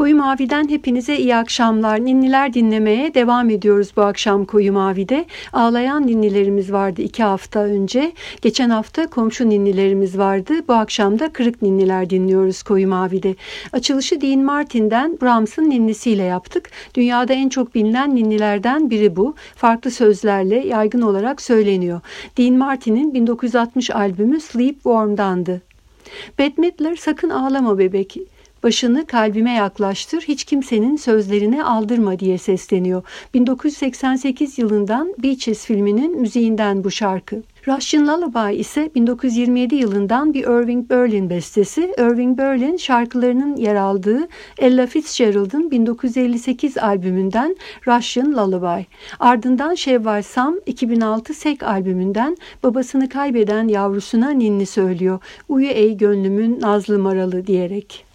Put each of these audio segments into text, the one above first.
Koyu Mavi'den hepinize iyi akşamlar. Ninniler dinlemeye devam ediyoruz bu akşam Koyu Mavi'de. Ağlayan ninnilerimiz vardı iki hafta önce. Geçen hafta komşu ninnilerimiz vardı. Bu akşam da kırık ninniler dinliyoruz Koyu Mavi'de. Açılışı Dean Martin'den Brahms'ın ninnisiyle yaptık. Dünyada en çok bilinen ninnilerden biri bu. Farklı sözlerle yaygın olarak söyleniyor. Dean Martin'in 1960 albümü Sleep Warm'dandı. Bette Midler sakın ağlama bebek. Başını kalbime yaklaştır, hiç kimsenin sözlerine aldırma diye sesleniyor. 1988 yılından Beaches filminin müziğinden bu şarkı. Russian Lullaby ise 1927 yılından bir Irving Berlin bestesi. Irving Berlin şarkılarının yer aldığı Ella Fitzgerald'ın 1958 albümünden Russian Lullaby. Ardından Şevval Sam 2006 Sek albümünden babasını kaybeden yavrusuna ninni söylüyor. Uyu ey gönlümün nazlı maralı diyerek.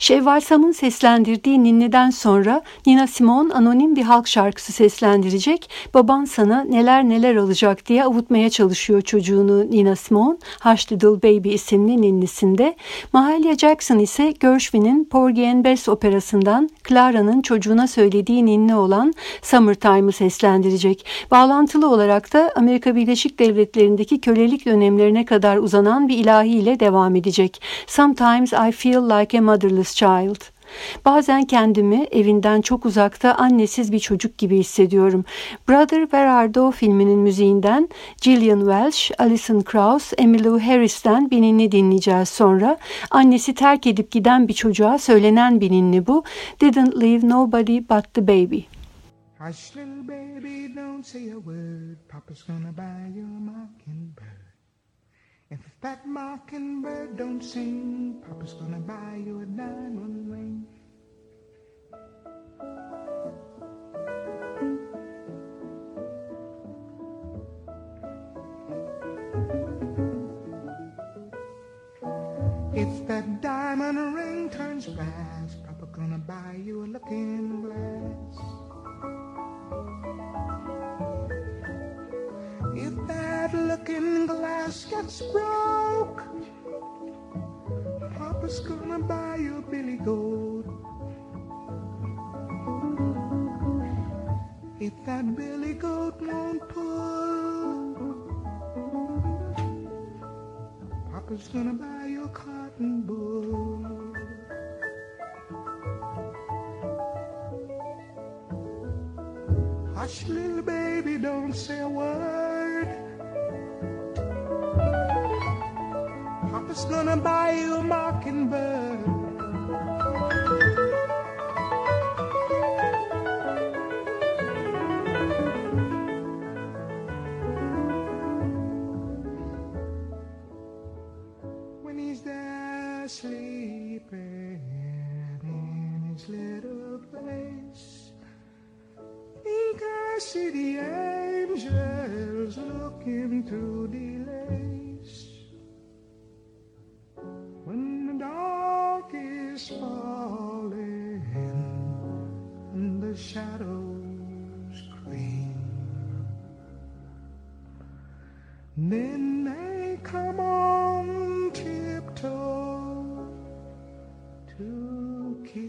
Şevval Sam'ın seslendirdiği Ninni'den sonra Nina Simone anonim bir halk şarkısı seslendirecek. Baban sana neler neler alacak diye avutmaya çalışıyor çocuğunu Nina Simone. Hush Little Baby isimli ninnisinde. Mahalia Jackson ise Gershwin'in Porgy and Bess operasından Clara'nın çocuğuna söylediği ninni olan Summertime'ı seslendirecek. Bağlantılı olarak da Amerika Birleşik Devletleri'ndeki kölelik dönemlerine kadar uzanan bir ilahiyle devam edecek. Sometimes I feel like a motherless child. Bazen kendimi evinden çok uzakta annesiz bir çocuk gibi hissediyorum. Brother Where filminin müziğinden Gillian Welch, Alison Krauss, Emmylou Harris'ten bir ninni dinleyeceğiz sonra. Annesi terk edip giden bir çocuğa söylenen bir ninni bu. Didn't leave nobody but the baby. Hush, little baby, don't say a word. Papa's gonna buy you a mockingbird. If that mockingbird don't sing, Papa's gonna buy you a diamond gets broke, Papa's gonna buy you a billy goat. If that billy goat won't pull, Papa's gonna buy you a cotton bull. Hush, little baby, don't say a word. Papa's gonna buy you a o que.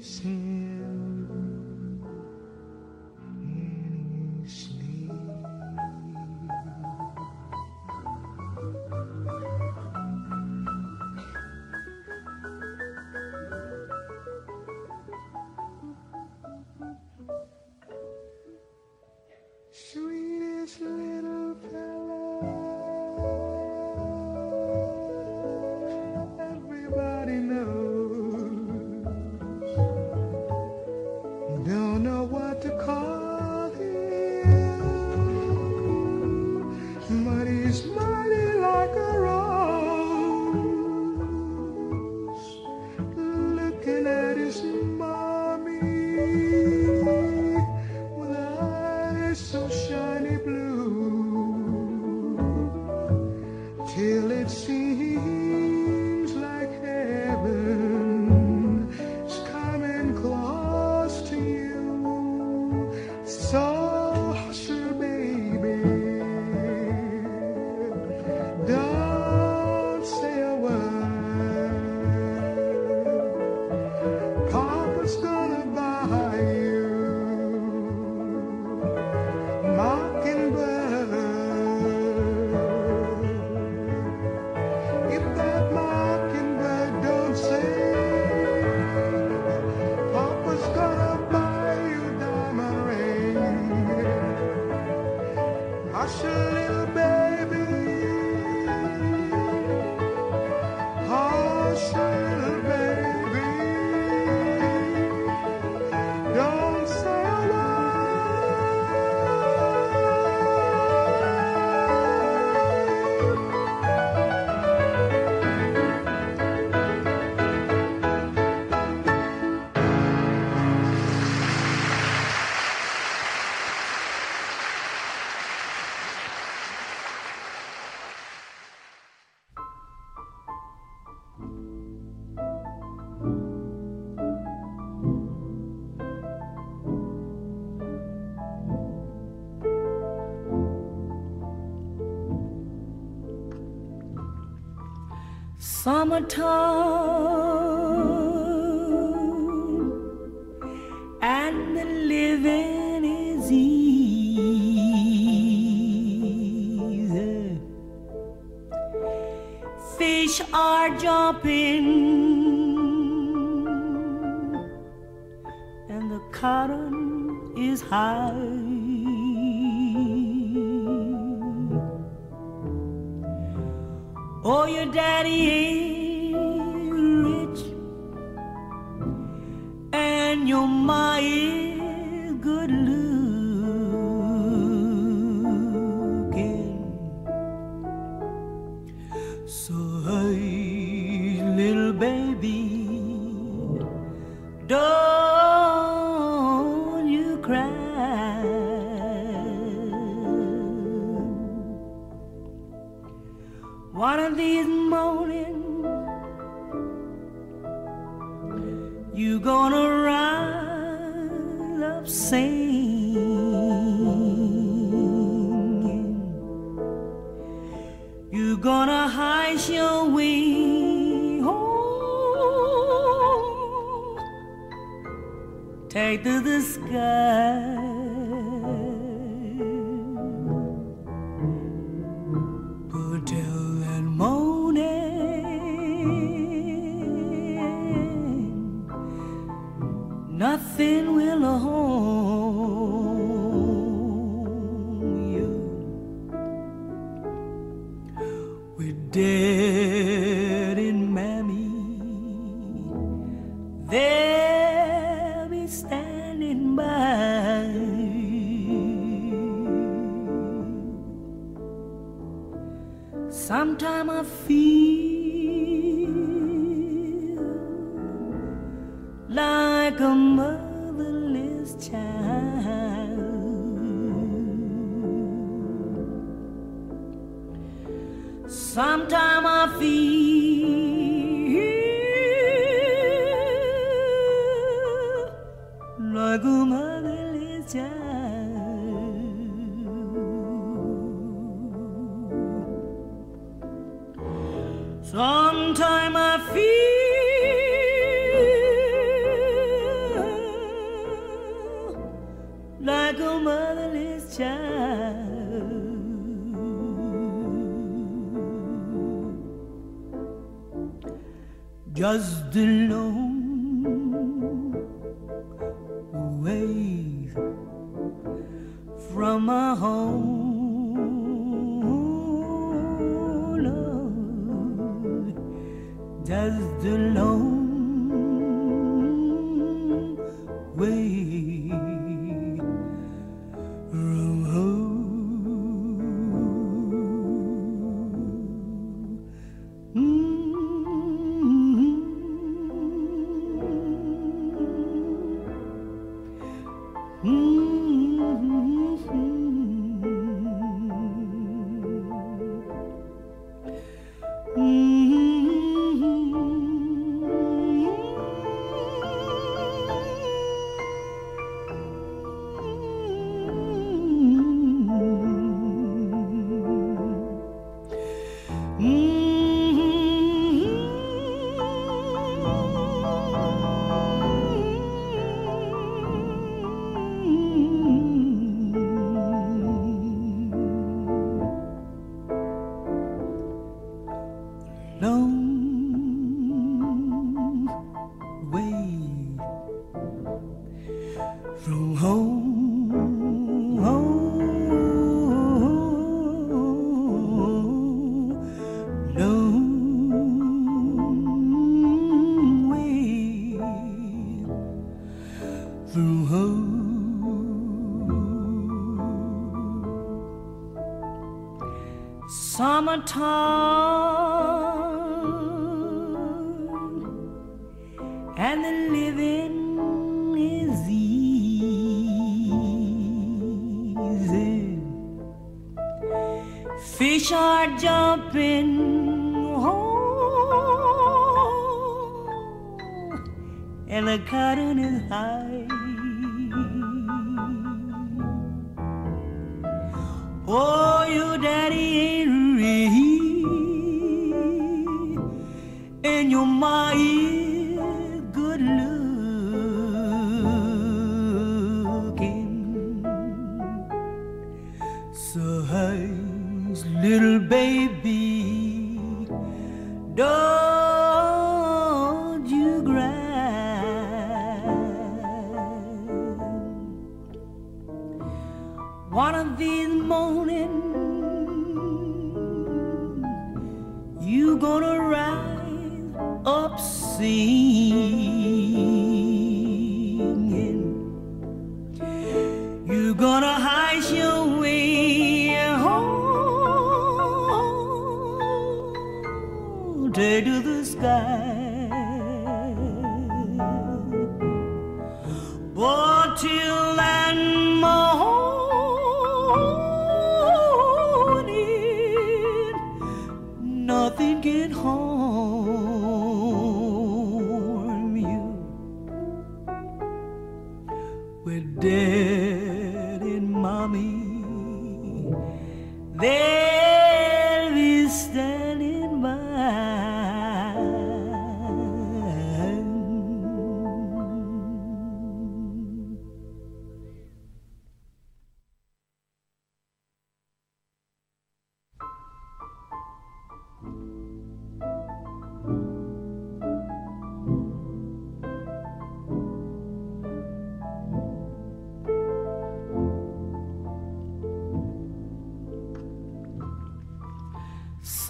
town gonna rise up singing. You're gonna hide your way home, take to the sky. just alone, away from my home, just alone. jumping home, and the cotton is high. Oh, your daddy ain't real, and your ma ain't.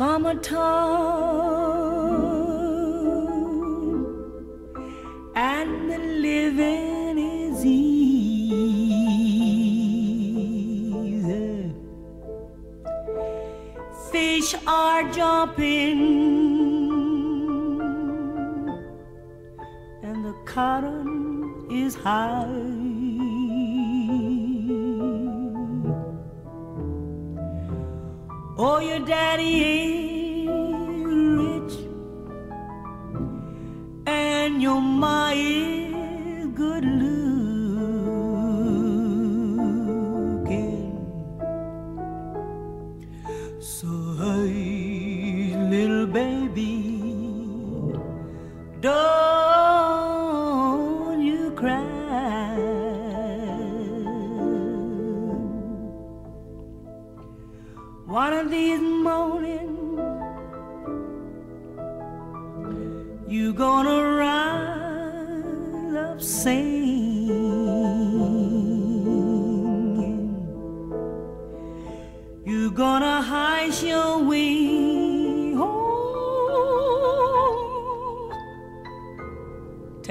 summertime.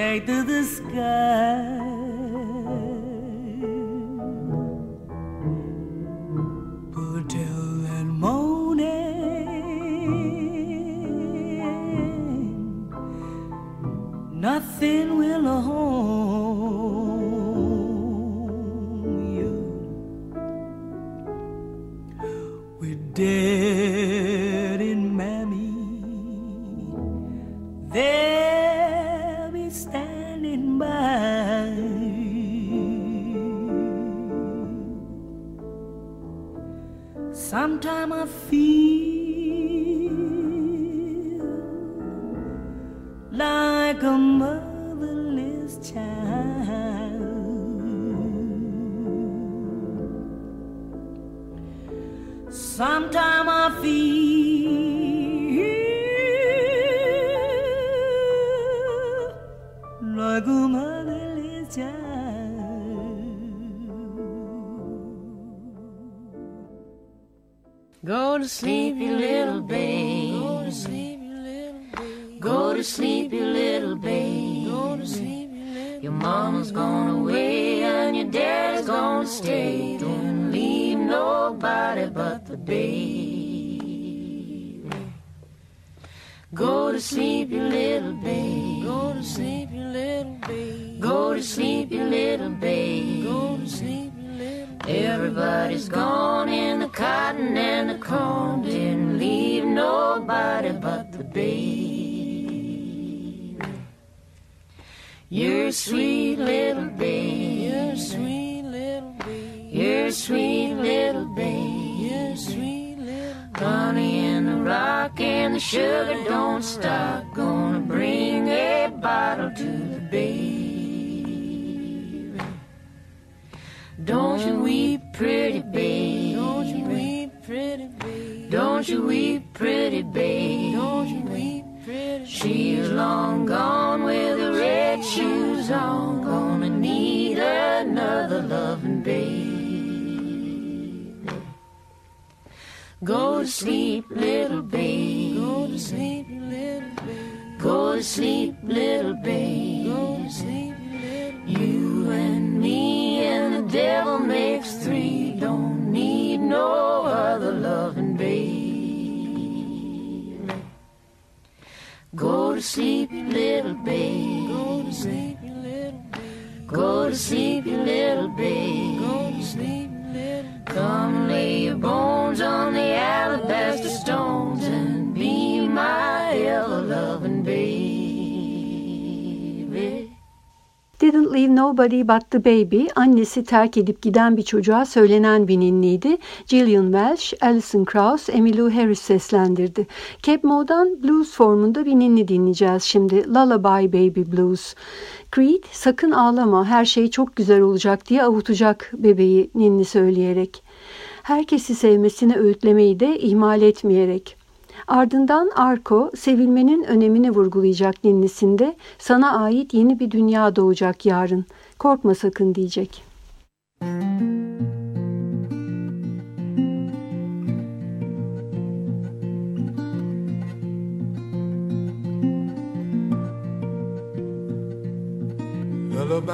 Take to the sky. Morning, nothing will harm Gone away and your dad's gonna stay. Don't leave nobody but the baby. Go to sleep, you little baby. Go to sleep, you little baby. Go to sleep, you little baby. Go to sleep, you little Everybody's gone in the cotton and the corn. Didn't leave nobody but the baby. You're a sweet little babe. You're a sweet little babe. You're sweet little babe. You're sweet little Honey in the rock and the sugar don't stop. Gonna bring a bottle to the baby. Don't you weep, pretty baby. Don't you weep, pretty baby. Don't you weep, pretty babe. Don't you weep, pretty baby. She's long gone with shoes on. Gonna need another loving baby. Go to sleep, little baby. Go to sleep, little baby. Go to sleep, little babe. Go to sleep, little You and me and the devil makes three. Don't need no other loving Go to sleep, you little babe. Go to sleep, you little babe. Go to sleep, you little babe. Go to sleep, little Come lay your bones on the alabaster stones and be my ever loving baby. Didn't Leave Nobody But The Baby, annesi terk edip giden bir çocuğa söylenen bir ninniydi. Gillian Welch, Alison Krauss, Emmylou Harris seslendirdi. Cap Mo'dan blues formunda bir ninni dinleyeceğiz şimdi. Lullaby Baby Blues. Creed, sakın ağlama her şey çok güzel olacak diye avutacak bebeği ninni söyleyerek. Herkesi sevmesini öğütlemeyi de ihmal etmeyerek. Ardından Arko, sevilmenin önemini vurgulayacak ninnisinde sana ait yeni bir dünya doğacak yarın. Korkma sakın diyecek. Lullaby,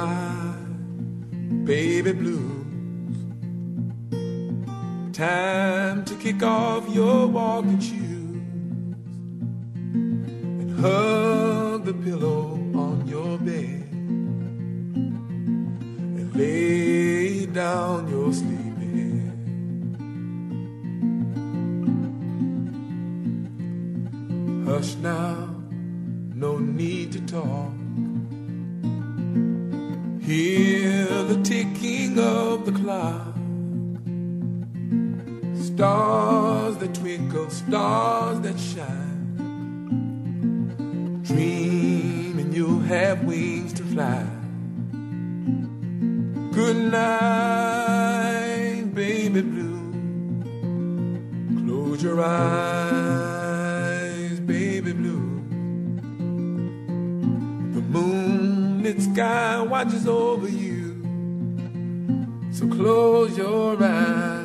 baby blues. Time to kick off your walking shoes Hug the pillow on your bed and lay down your sleeping. head. Hush now, no need to talk. Hear the ticking of the clock. Stars that twinkle, stars that shine. Dream and you'll have wings to fly. Good night, baby blue. Close your eyes, baby blue. The moonlit sky watches over you. So close your eyes.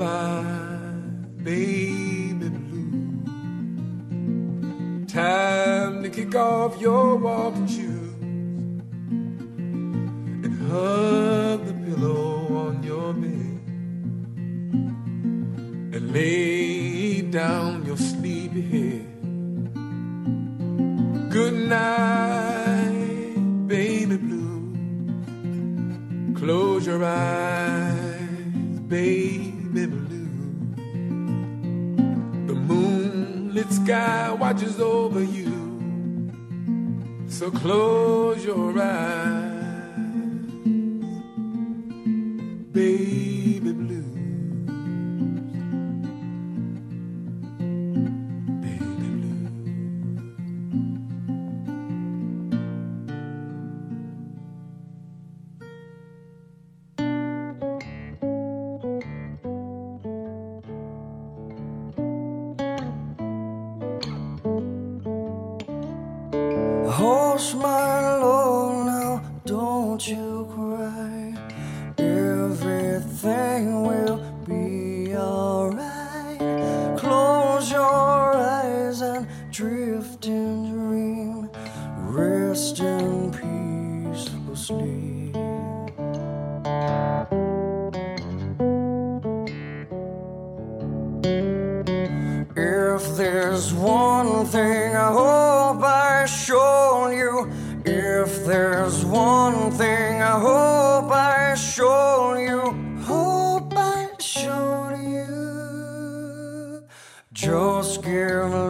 my baby blue. Time to kick off your walking shoes and hug the pillow on your bed and lay down your sleepy head. Good night, baby blue. Close your eyes, baby. sky watches over you. So close your eyes. most girl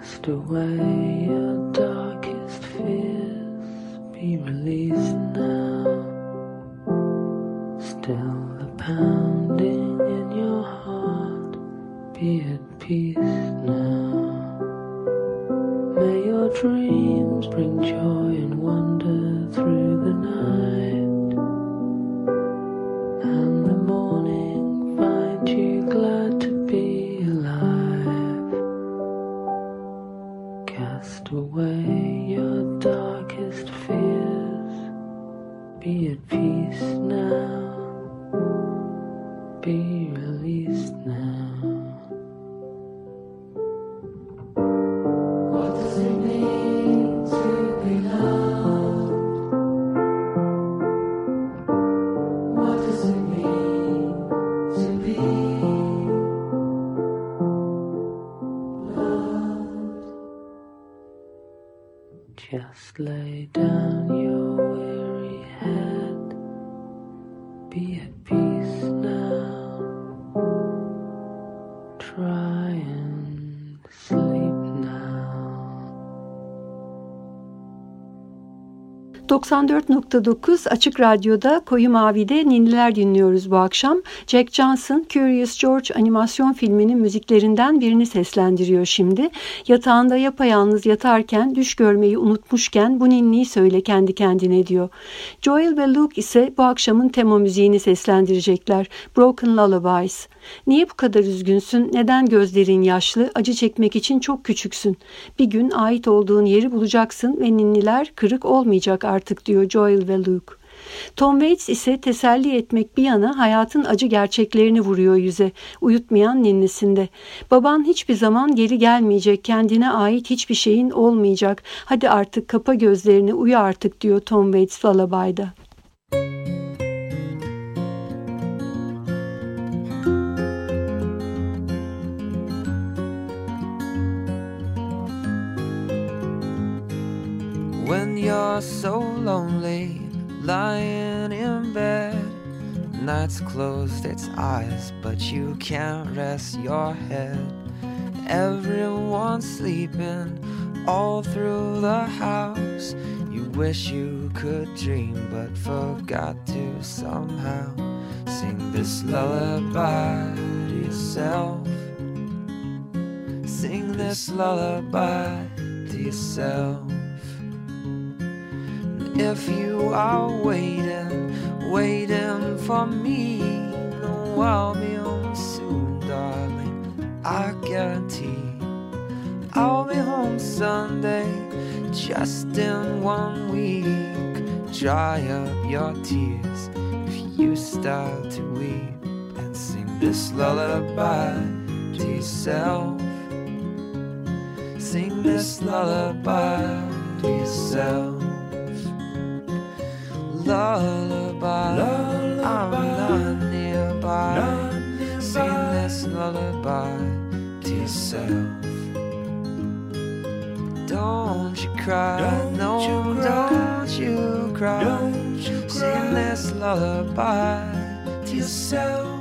Cast away your darkest fears, be released now. Still the pounding in your heart, be at peace now. May your dreams bring joy and wonder through the night, 94.9 Açık Radyo'da Koyu Mavi'de ninniler dinliyoruz bu akşam. Jack Johnson, Curious George animasyon filminin müziklerinden birini seslendiriyor şimdi. Yatağında yapayalnız yatarken, düş görmeyi unutmuşken bu ninniyi söyle kendi kendine diyor. Joel ve Luke ise bu akşamın tema müziğini seslendirecekler. Broken Lullabies. Niye bu kadar üzgünsün? Neden gözlerin yaşlı? Acı çekmek için çok küçüksün. Bir gün ait olduğun yeri bulacaksın ve ninniler kırık olmayacak artık diyor Joel ve Luke. Tom Waits ise teselli etmek bir yana hayatın acı gerçeklerini vuruyor yüze, uyutmayan ninnisinde. Baban hiçbir zaman geri gelmeyecek, kendine ait hiçbir şeyin olmayacak. Hadi artık kapa gözlerini, uyu artık diyor Tom Waits Lullaby'da. You're so lonely, lying in bed, night's closed its eyes, but you can't rest your head. Everyone's sleeping all through the house. You wish you could dream, but forgot to somehow sing this lullaby to yourself. Sing this lullaby to yourself. If you are waiting, waiting for me, no, I'll be home soon, darling. I guarantee I'll be home Sunday, just in one week. Dry up your tears if you start to weep and sing this lullaby to yourself. Sing this lullaby to yourself lullaby. I'm not nearby. Sing this lullaby to yourself. Don't you cry, no, you don't you cry. Sing this lullaby to yourself.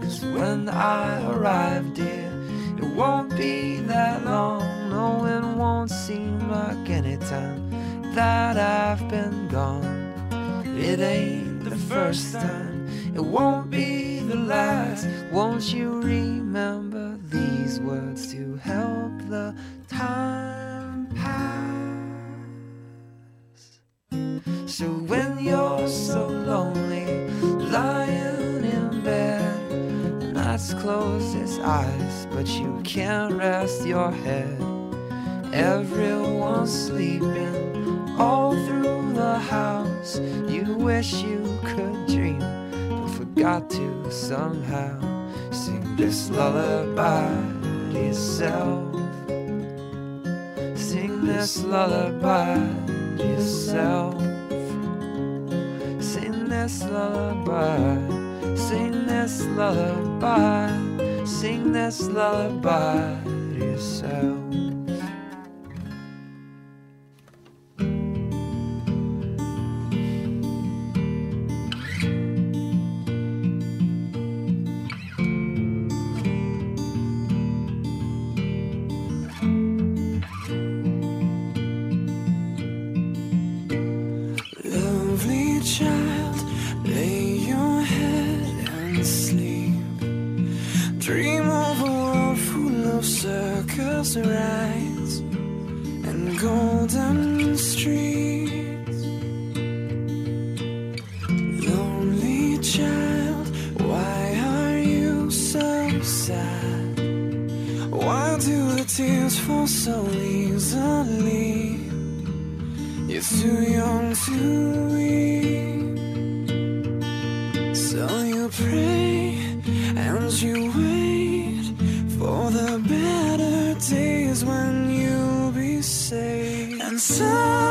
Cause when I arrive, dear, it won't be that long. No, it won't seem like any time that I've been gone. It ain't the first time, it won't be the last. Won't you remember these words to help the time pass? So when you're so lonely, lying in bed, night's close its eyes, but you can't rest your head. Everyone's sleeping all through the house. You wish you could dream, but forgot to somehow sing this lullaby to yourself. Sing this lullaby to yourself. Sing this lullaby. Sing this lullaby. Sing this lullaby to yourself. Sleep. Dream of a world full of circus rides and golden streets. Lonely child, why are you so sad? Why do the tears fall so easily? You're too young to weep. Safe.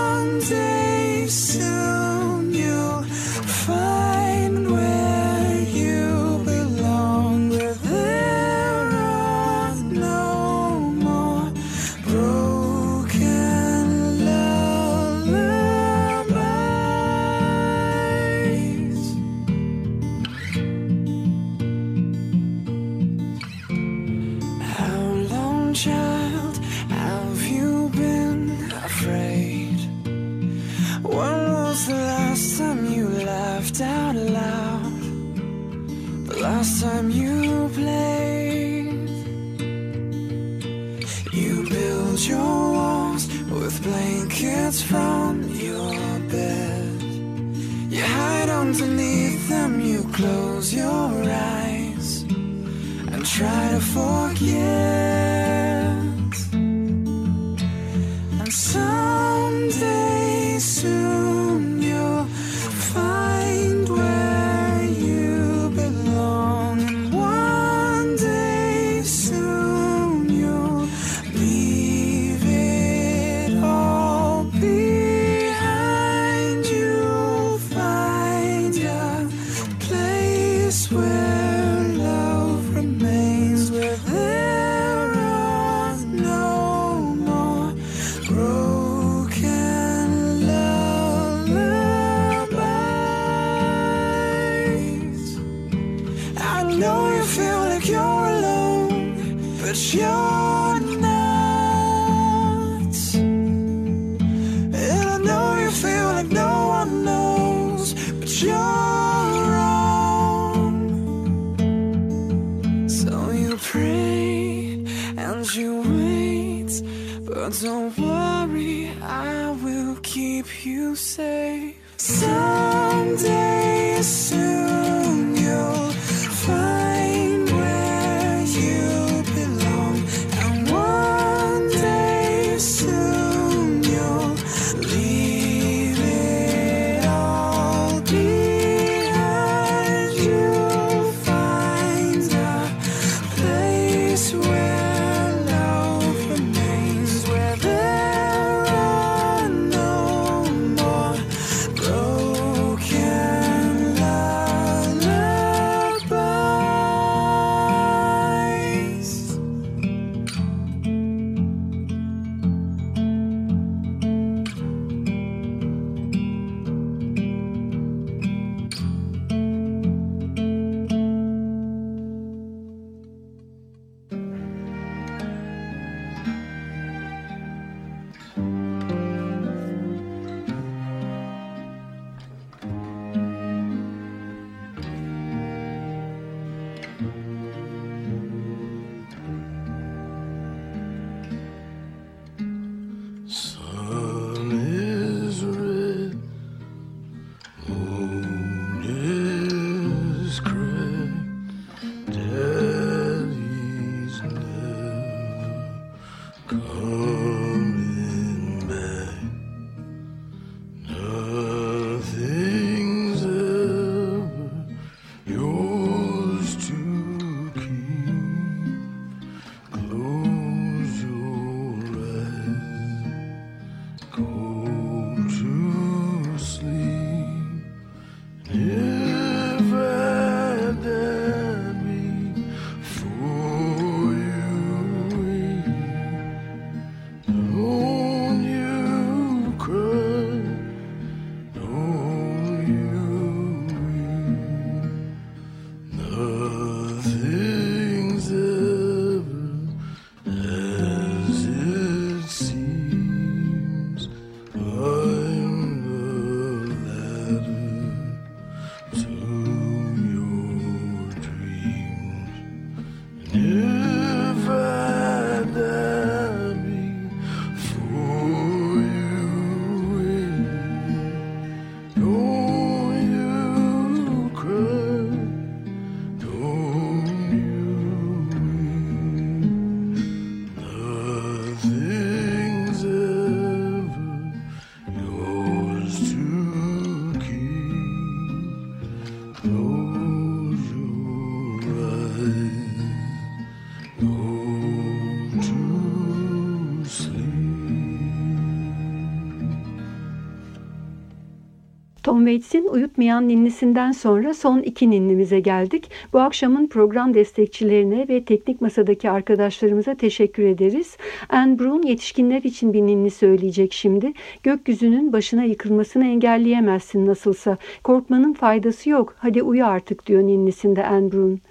Waits'in Uyutmayan Ninnisinden sonra son iki ninnimize geldik. Bu akşamın program destekçilerine ve teknik masadaki arkadaşlarımıza teşekkür ederiz. Anne Brun yetişkinler için bir ninni söyleyecek şimdi. Gökyüzünün başına yıkılmasını engelleyemezsin nasılsa. Korkmanın faydası yok. Hadi uyu artık diyor ninnisinde Anne Brun.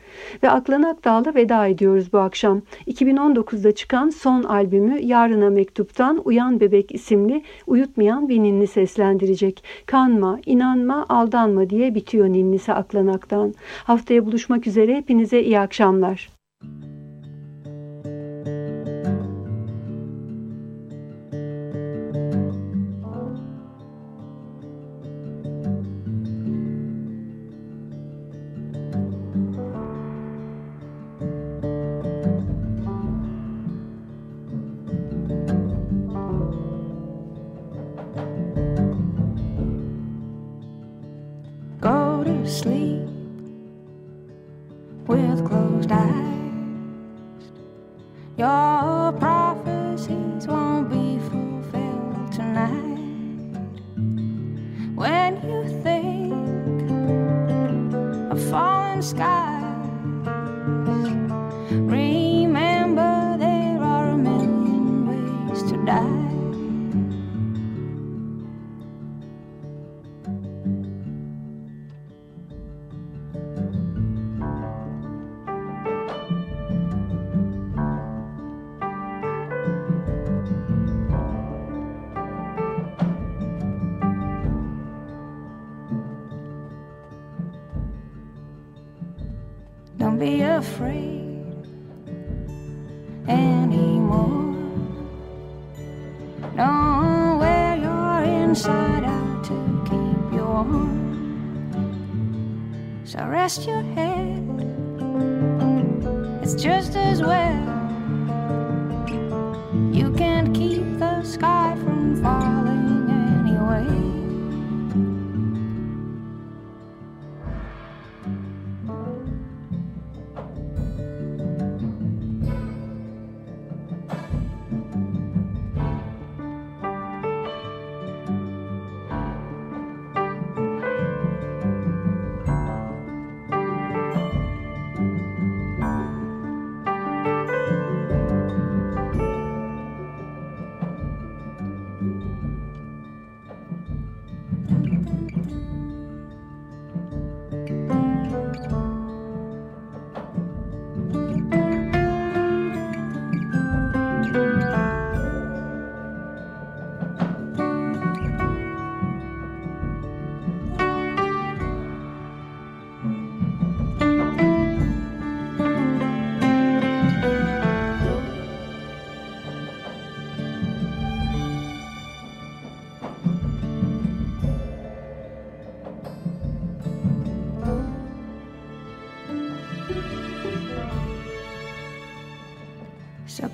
Ve Aklanak Dağ'la veda ediyoruz bu akşam. 2019'da çıkan son albümü Yarına Mektup'tan Uyan Bebek isimli uyutmayan bir ninni seslendirecek. Kanma, inanma, aldanma diye bitiyor ninnisi Aklanak'tan. Haftaya buluşmak üzere hepinize iyi akşamlar. Go of fallen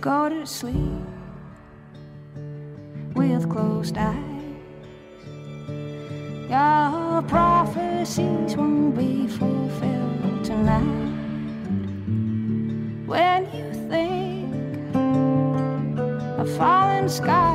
go to sleep with closed eyes. Your prophecies won't be fulfilled tonight. When you think of fallen skies,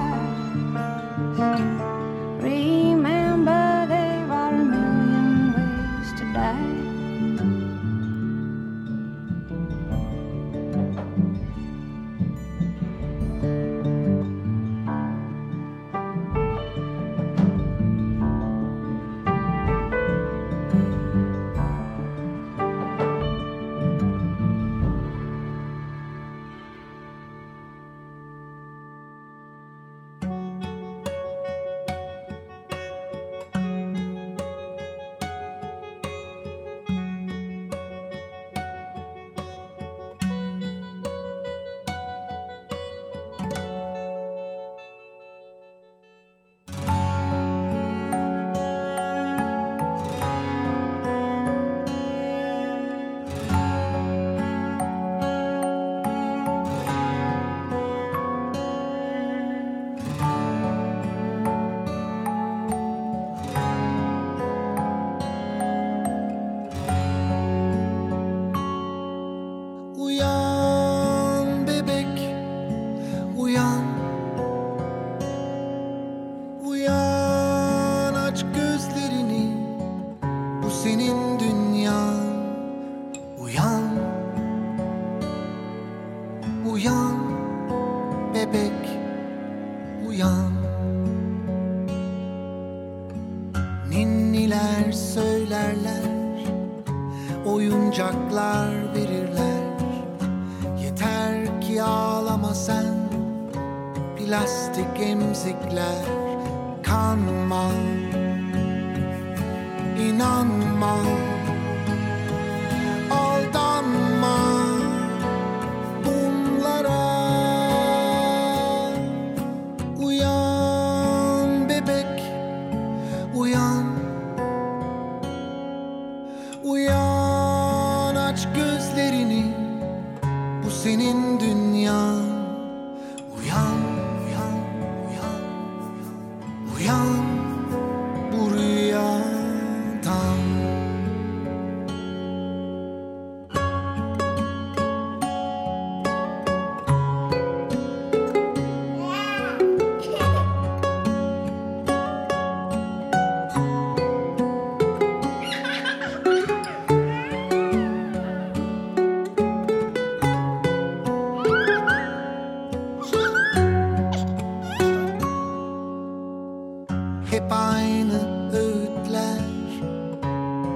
Hep aynı öğütler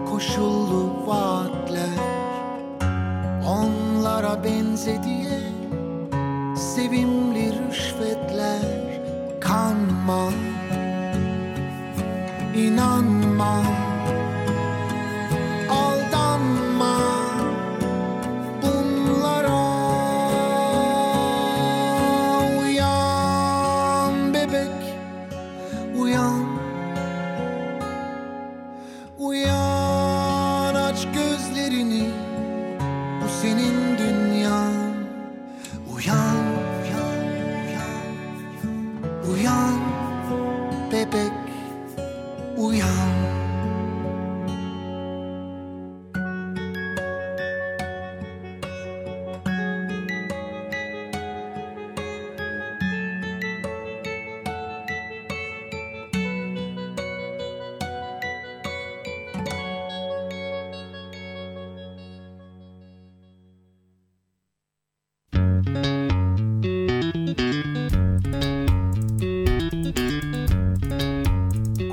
Koşullu vaatler. Onlara benzediye Sevimli rüşvetler. Kanma inanma